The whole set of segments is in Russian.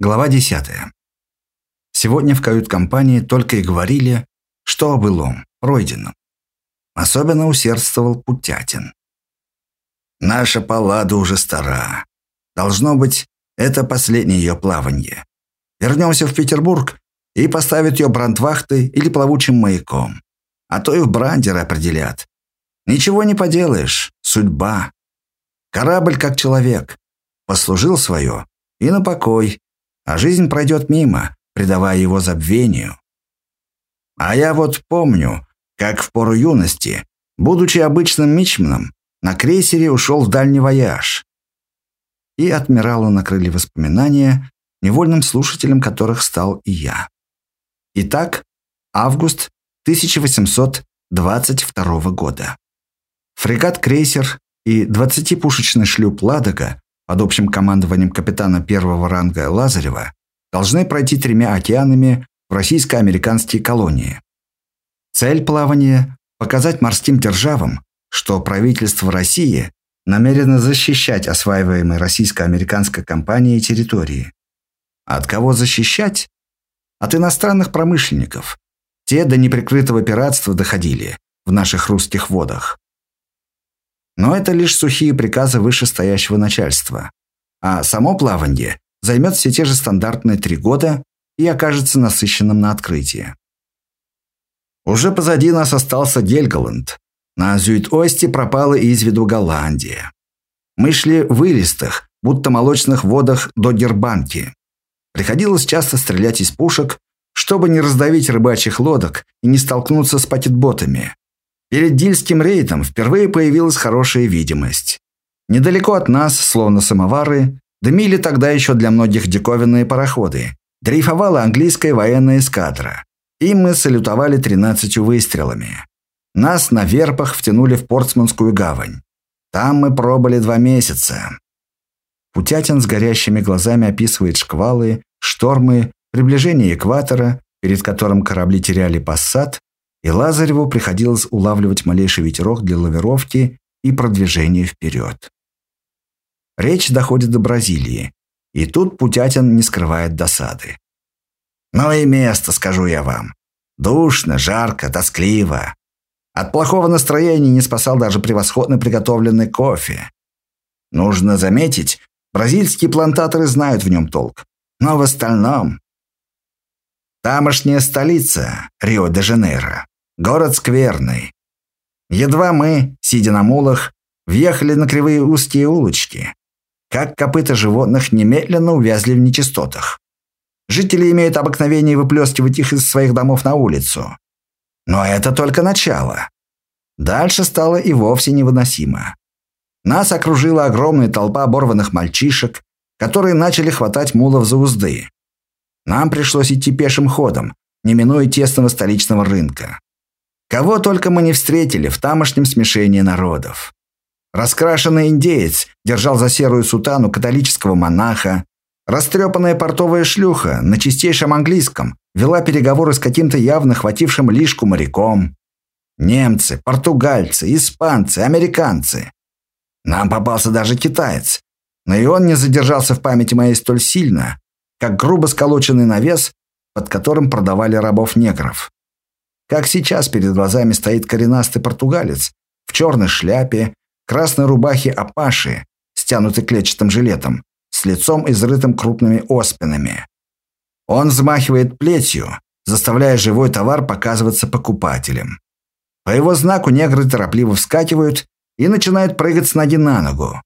Глава 10. Сегодня в кают-компании только и говорили, что о былом, пройденном. Особенно усердствовал Путятин. Наша паллада уже стара. Должно быть, это последнее ее плаванье. Вернемся в Петербург и поставят ее брандвахтой или плавучим маяком. А то и в брандеры определят. Ничего не поделаешь. Судьба. Корабль как человек. Послужил свое и на покой а жизнь пройдет мимо, предавая его забвению. А я вот помню, как в пору юности, будучи обычным мичманом, на крейсере ушел в дальний вояж. И адмиралу накрыли воспоминания, невольным слушателем которых стал и я. Итак, август 1822 года. Фрегат-крейсер и 20-пушечный шлюп «Ладога» под общим командованием капитана первого ранга Лазарева должны пройти тремя океанами в российско-американские колонии. Цель плавания – показать морским державам, что правительство России намерено защищать осваиваемые российско-американской компанией территории. от кого защищать? От иностранных промышленников. Те до неприкрытого пиратства доходили в наших русских водах. Но это лишь сухие приказы вышестоящего начальства. А само плавание займет все те же стандартные три года и окажется насыщенным на открытие. Уже позади нас остался Гельголанд. На Зюит-Осте пропала из виду Голландия. Мы шли в вылистых, будто молочных водах до Гербанки. Приходилось часто стрелять из пушек, чтобы не раздавить рыбачьих лодок и не столкнуться с пакетботами. Перед Дильским рейдом впервые появилась хорошая видимость. Недалеко от нас, словно самовары, дымили тогда еще для многих диковинные пароходы. Дрейфовала английская военная эскадра. И мы салютовали тринадцатью выстрелами. Нас на верпах втянули в Портсманскую гавань. Там мы пробыли два месяца. Путятин с горящими глазами описывает шквалы, штормы, приближение экватора, перед которым корабли теряли пассат, и Лазареву приходилось улавливать малейший ветерок для лавировки и продвижения вперед. Речь доходит до Бразилии, и тут Путятин не скрывает досады. «Ну и место, скажу я вам. Душно, жарко, тоскливо. От плохого настроения не спасал даже превосходно приготовленный кофе. Нужно заметить, бразильские плантаторы знают в нем толк. Но в остальном... Тамошняя столица, Рио-де-Жанейро, Город скверный. Едва мы, сидя на мулах, въехали на кривые узкие улочки, как копыта животных немедленно увязли в нечистотах. Жители имеют обыкновение выплескивать их из своих домов на улицу. Но это только начало. Дальше стало и вовсе невыносимо. Нас окружила огромная толпа оборванных мальчишек, которые начали хватать мулов за узды. Нам пришлось идти пешим ходом, не минуя тесного столичного рынка. Кого только мы не встретили в тамошнем смешении народов. Раскрашенный индеец держал за серую сутану католического монаха. Растрепанная портовая шлюха на чистейшем английском вела переговоры с каким-то явно хватившим лишку моряком. Немцы, португальцы, испанцы, американцы. Нам попался даже китаец. Но и он не задержался в памяти моей столь сильно, как грубо сколоченный навес, под которым продавали рабов-негров. Как сейчас перед глазами стоит коренастый португалец в черной шляпе, красной рубахе апаши, стянутой клетчатым жилетом, с лицом изрытым крупными оспинами. Он взмахивает плетью, заставляя живой товар показываться покупателям. По его знаку негры торопливо вскакивают и начинают прыгать с ноги на ногу.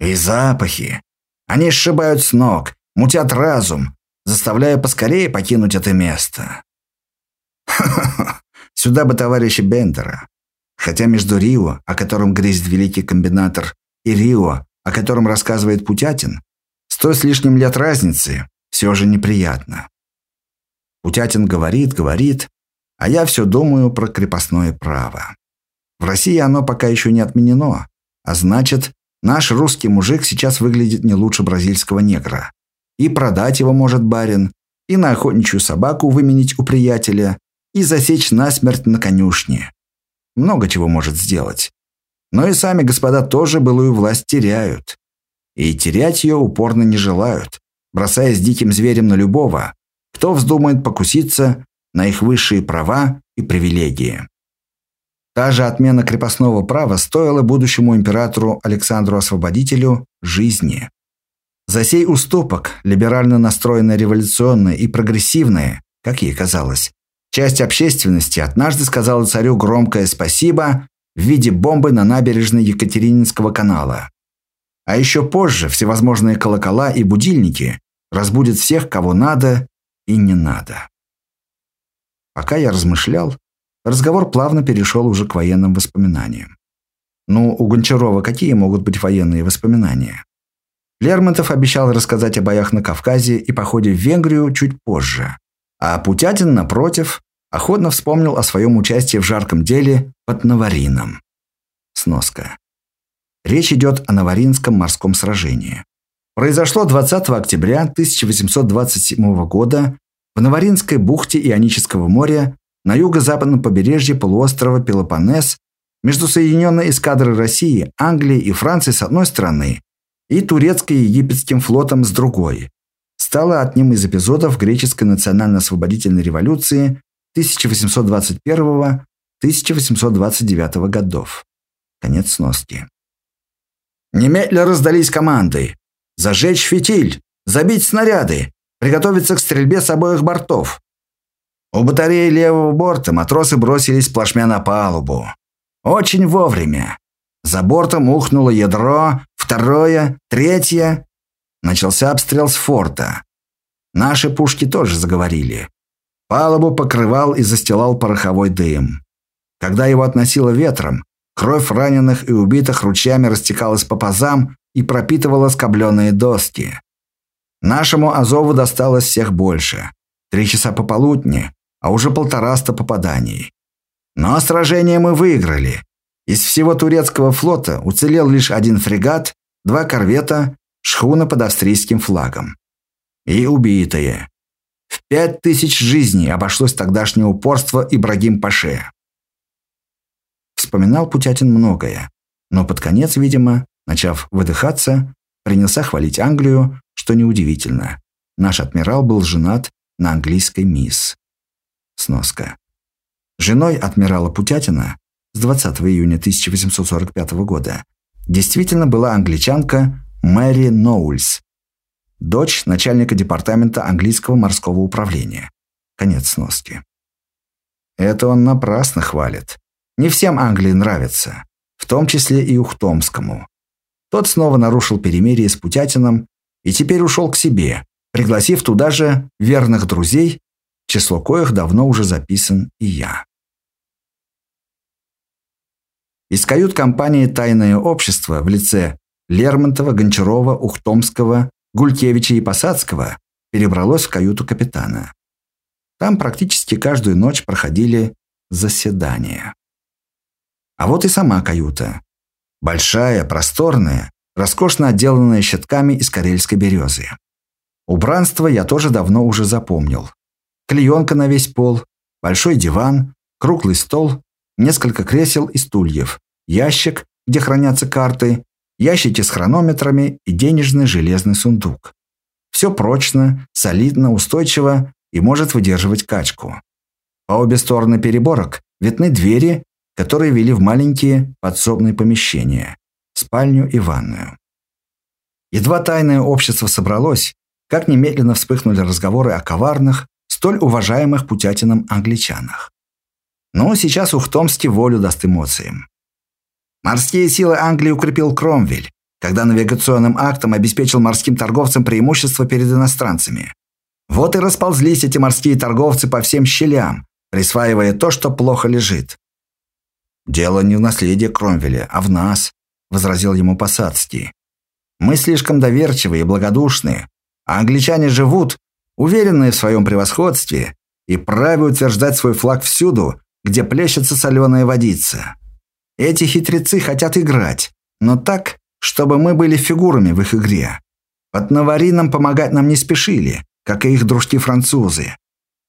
И запахи. Они сшибают с ног, мутят разум, заставляя поскорее покинуть это место. Сюда бы товарища Бендера. Хотя между Рио, о котором грезит великий комбинатор, и Рио, о котором рассказывает Путятин, сто с лишним лет разницы, все же неприятно. Путятин говорит, говорит, а я все думаю про крепостное право. В России оно пока еще не отменено, а значит, наш русский мужик сейчас выглядит не лучше бразильского негра. И продать его может барин, и на охотничью собаку выменить у приятеля, и засечь насмерть на конюшне. Много чего может сделать. Но и сами господа тоже былую власть теряют. И терять ее упорно не желают, бросаясь диким зверем на любого, кто вздумает покуситься на их высшие права и привилегии. Та же отмена крепостного права стоила будущему императору Александру Освободителю жизни. За сей уступок либерально настроенная революционная и прогрессивная, как ей казалось, часть общественности однажды сказала царю громкое спасибо в виде бомбы на набережной Екатерининского канала. А еще позже всевозможные колокола и будильники разбудят всех, кого надо и не надо. Пока я размышлял, разговор плавно перешел уже к военным воспоминаниям. Ну, у Гончарова какие могут быть военные воспоминания? Лермонтов обещал рассказать о боях на Кавказе и походе в Венгрию чуть позже. А Путятин, напротив, охотно вспомнил о своем участии в жарком деле под Наварином. Сноска. Речь идет о Наваринском морском сражении. Произошло 20 октября 1827 года в Наваринской бухте Ионического моря на юго-западном побережье полуострова Пелопоннес между Соединенной эскадрой России, Англии и Франции с одной стороны и турецко-египетским флотом с другой, стало одним из эпизодов греческой национально-освободительной революции 1821-1829 годов. Конец сноски. Немедля раздались команды. Зажечь фитиль, забить снаряды, приготовиться к стрельбе с обоих бортов. У батареи левого борта матросы бросились плашмя на палубу. Очень вовремя. За бортом ухнуло ядро, второе, третье. Начался обстрел с форта. Наши пушки тоже заговорили. Палубу покрывал и застилал пороховой дым. Когда его относило ветром, кровь раненых и убитых ручьями растекалась по пазам и пропитывала скобленные доски. Нашему Азову досталось всех больше. Три часа пополудни, а уже полтораста попаданий. Но сражение мы выиграли. Из всего турецкого флота уцелел лишь один фрегат, два корвета, шхуна под австрийским флагом. И убитые. В пять тысяч жизней обошлось тогдашнее упорство Ибрагим Паше. Вспоминал Путятин многое, но под конец, видимо, начав выдыхаться, принялся хвалить Англию, что неудивительно. Наш адмирал был женат на английской мисс. Сноска. Женой адмирала Путятина с 20 июня 1845 года действительно была англичанка Мэри Ноульс, дочь начальника департамента английского морского управления. Конец сноски. Это он напрасно хвалит. Не всем Англии нравится, в том числе и Ухтомскому. Тот снова нарушил перемирие с Путятином и теперь ушел к себе, пригласив туда же верных друзей, число коих давно уже записан и я. Из кают-компании «Тайное общество» в лице Лермонтова, Гончарова, Ухтомского, Гулькевича и Посадского перебралось в каюту капитана. Там практически каждую ночь проходили заседания. А вот и сама каюта. Большая, просторная, роскошно отделанная щитками из карельской березы. Убранство я тоже давно уже запомнил. Клеенка на весь пол, большой диван, круглый стол, несколько кресел и стульев, ящик, где хранятся карты, ящики с хронометрами и денежный железный сундук. Все прочно, солидно, устойчиво и может выдерживать качку. По обе стороны переборок видны двери, которые вели в маленькие подсобные помещения, спальню и ванную. Едва тайное общество собралось, как немедленно вспыхнули разговоры о коварных, столь уважаемых Путятином англичанах. Но сейчас Ухтомский волю даст эмоциям. Морские силы Англии укрепил Кромвель, когда навигационным актом обеспечил морским торговцам преимущество перед иностранцами. Вот и расползлись эти морские торговцы по всем щелям, присваивая то, что плохо лежит. «Дело не в наследии Кромвеля, а в нас», – возразил ему Посадский. «Мы слишком доверчивы и благодушны, а англичане живут, уверенные в своем превосходстве, и праве утверждать свой флаг всюду, где плещется соленая водица. Эти хитрецы хотят играть, но так, чтобы мы были фигурами в их игре. Под Наварином помогать нам не спешили, как и их дружки-французы.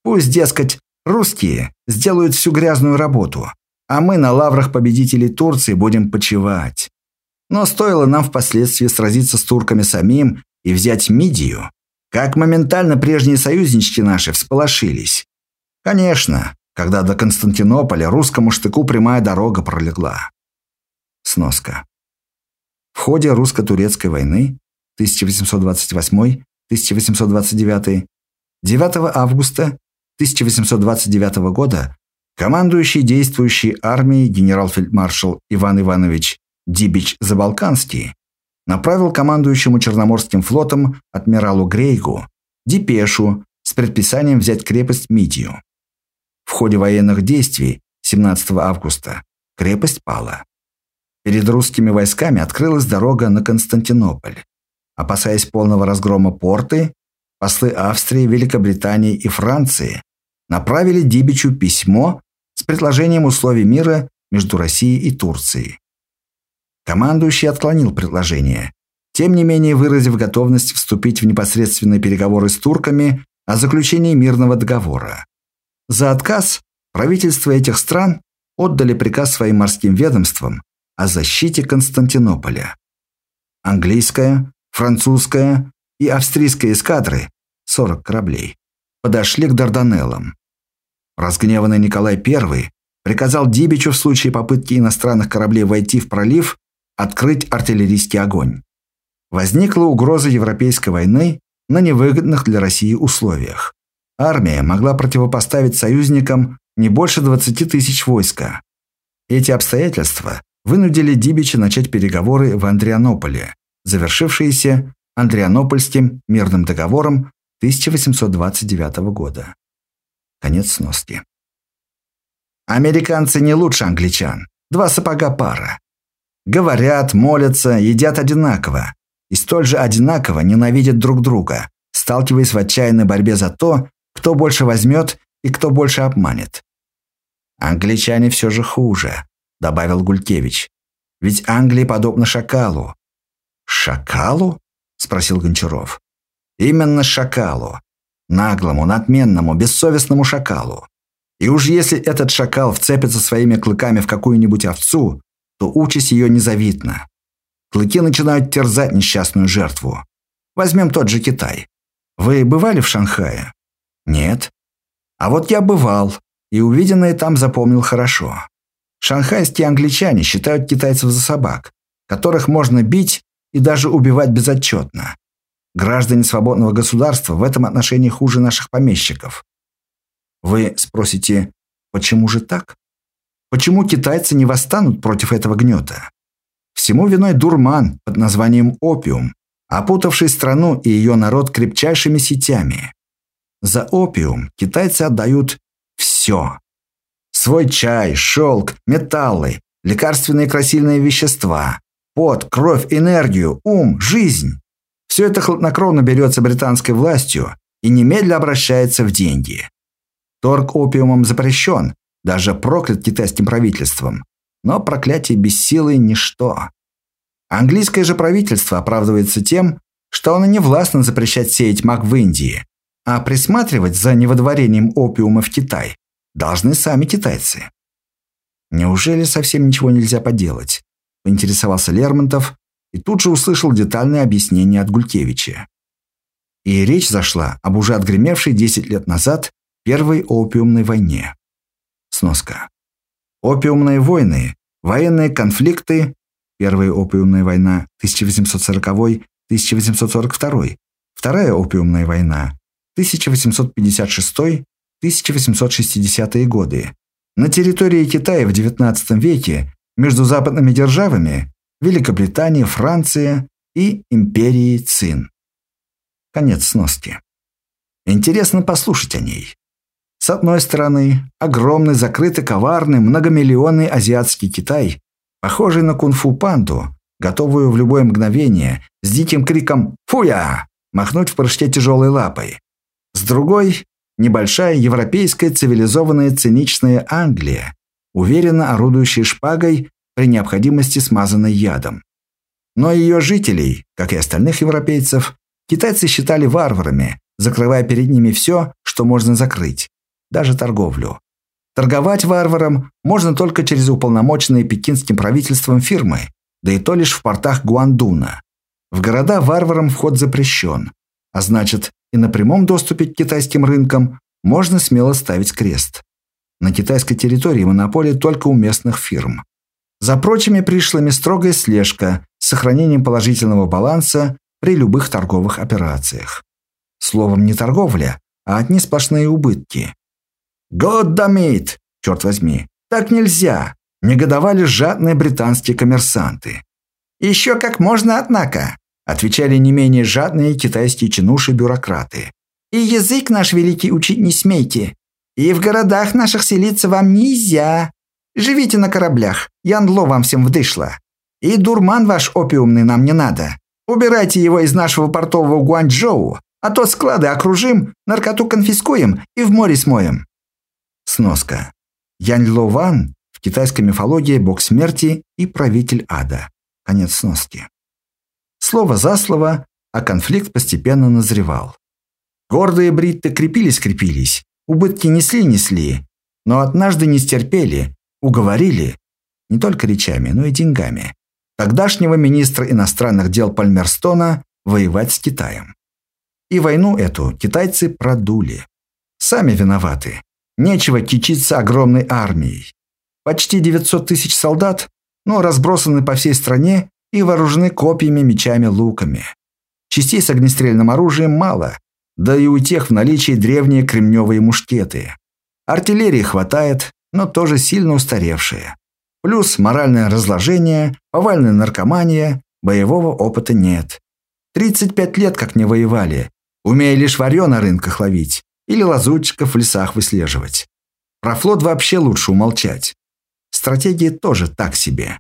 Пусть, дескать, русские сделают всю грязную работу, а мы на лаврах победителей Турции будем почивать. Но стоило нам впоследствии сразиться с турками самим и взять Мидию, Как моментально прежние союзнички наши всполошились. Конечно, когда до Константинополя русскому штыку прямая дорога пролегла. Сноска. В ходе русско-турецкой войны 1828-1829 9 августа 1829 года командующий действующей армией генерал-фельдмаршал Иван Иванович Дибич Забалканский направил командующему Черноморским флотом адмиралу Грейгу депешу с предписанием взять крепость Мидию. Ходе военных действий 17 августа крепость пала. Перед русскими войсками открылась дорога на Константинополь. Опасаясь полного разгрома порты, послы Австрии, Великобритании и Франции направили Дибичу письмо с предложением условий мира между Россией и Турцией. Командующий отклонил предложение, тем не менее выразив готовность вступить в непосредственные переговоры с турками о заключении мирного договора. За отказ правительства этих стран отдали приказ своим морским ведомствам о защите Константинополя. Английская, французская и австрийская эскадры, 40 кораблей, подошли к Дарданеллам. Разгневанный Николай I приказал Дибичу в случае попытки иностранных кораблей войти в пролив открыть артиллерийский огонь. Возникла угроза Европейской войны на невыгодных для России условиях. Армия могла противопоставить союзникам не больше 20 тысяч войска. Эти обстоятельства вынудили Дибича начать переговоры в Андрианополе, завершившиеся Андрианопольским мирным договором 1829 года. Конец сноски. Американцы не лучше англичан. Два сапога пара. Говорят, молятся, едят одинаково. И столь же одинаково ненавидят друг друга, сталкиваясь в отчаянной борьбе за то, кто больше возьмет и кто больше обманет. Англичане все же хуже, добавил Гулькевич. Ведь Англия подобна шакалу. Шакалу? спросил Гончаров. Именно шакалу. Наглому, надменному, бессовестному шакалу. И уж если этот шакал вцепится своими клыками в какую-нибудь овцу, то участь ее незавидна. Клыки начинают терзать несчастную жертву. Возьмем тот же Китай. Вы бывали в Шанхае? Нет. А вот я бывал, и увиденное там запомнил хорошо. Шанхайские англичане считают китайцев за собак, которых можно бить и даже убивать безотчетно. Граждане свободного государства в этом отношении хуже наших помещиков. Вы спросите, почему же так? Почему китайцы не восстанут против этого гнета? Всему виной дурман под названием опиум, опутавший страну и ее народ крепчайшими сетями. За опиум китайцы отдают все. Свой чай, шелк, металлы, лекарственные красильные вещества, пот, кровь, энергию, ум, жизнь. Все это хладнокровно берется британской властью и немедля обращается в деньги. Торг опиумом запрещен, даже проклят китайским правительством. Но проклятие без силы – ничто. Английское же правительство оправдывается тем, что оно не властно запрещать сеять мак в Индии, а присматривать за неводворением опиума в Китай должны сами китайцы. Неужели совсем ничего нельзя поделать? Поинтересовался Лермонтов и тут же услышал детальное объяснение от Гулькевича. И речь зашла об уже отгремевшей 10 лет назад Первой опиумной войне. Сноска. Опиумные войны, военные конфликты, Первая опиумная война 1840-1842, Вторая опиумная война 1856-1860 годы. На территории Китая в XIX веке между западными державами Великобритания, Франция и империей Цин. Конец сноски. Интересно послушать о ней. С одной стороны, огромный, закрытый, коварный, многомиллионный азиатский Китай, похожий на кунг-фу панду, готовую в любое мгновение с диким криком «Фуя!» махнуть в прыжке тяжелой лапой. С другой – небольшая европейская цивилизованная циничная Англия, уверенно орудующая шпагой при необходимости смазанной ядом. Но ее жителей, как и остальных европейцев, китайцы считали варварами, закрывая перед ними все, что можно закрыть даже торговлю. Торговать варварам можно только через уполномоченные пекинским правительством фирмы, да и то лишь в портах Гуандуна. В города варварам вход запрещен. А значит и на прямом доступе к китайским рынкам, можно смело ставить крест. На китайской территории монополия только у местных фирм. За прочими пришлыми строгая слежка с сохранением положительного баланса при любых торговых операциях. Словом, не торговля, а одни сплошные убытки. «God damn Черт возьми! Так нельзя!» Негодовали жадные британские коммерсанты. «Еще как можно, однако!» Отвечали не менее жадные китайские чинуши-бюрократы. «И язык наш великий учить не смейте. И в городах наших селиться вам нельзя. Живите на кораблях, яндло вам всем вдышло. И дурман ваш опиумный нам не надо. Убирайте его из нашего портового Гуанчжоу, а то склады окружим, наркоту конфискуем и в море смоем». Сноска. Янь Ло Ван в китайской мифологии бог смерти и правитель ада. Конец сноски. Слово за слово, а конфликт постепенно назревал. Гордые бритты крепились-крепились, убытки несли-несли, но однажды не стерпели, уговорили, не только речами, но и деньгами, тогдашнего министра иностранных дел Пальмерстона воевать с Китаем. И войну эту китайцы продули. Сами виноваты. Нечего кичиться огромной армией. Почти 900 тысяч солдат, но разбросаны по всей стране и вооружены копьями, мечами, луками. Частей с огнестрельным оружием мало, да и у тех в наличии древние кремневые мушкеты. Артиллерии хватает, но тоже сильно устаревшие. Плюс моральное разложение, повальная наркомания, боевого опыта нет. 35 лет как не воевали, умея лишь варё на рынках ловить или лазутчиков в лесах выслеживать. Про флот вообще лучше умолчать. Стратегии тоже так себе.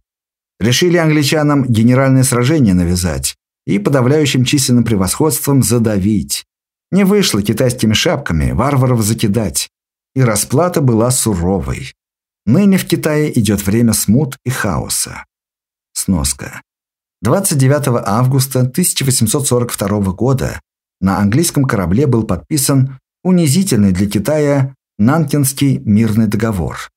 Решили англичанам генеральное сражение навязать и подавляющим численным превосходством задавить. Не вышло китайскими шапками варваров закидать. И расплата была суровой. Ныне в Китае идет время смут и хаоса. Сноска. 29 августа 1842 года на английском корабле был подписан унизительный для Китая Нанкинский мирный договор.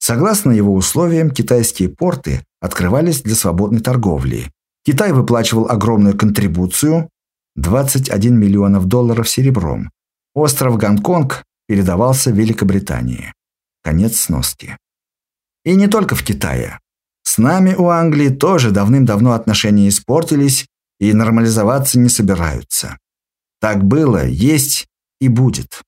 Согласно его условиям, китайские порты открывались для свободной торговли. Китай выплачивал огромную контрибуцию – 21 миллионов долларов серебром. Остров Гонконг передавался Великобритании. Конец сноски. И не только в Китае. С нами у Англии тоже давным-давно отношения испортились и нормализоваться не собираются. Так было, есть и будет.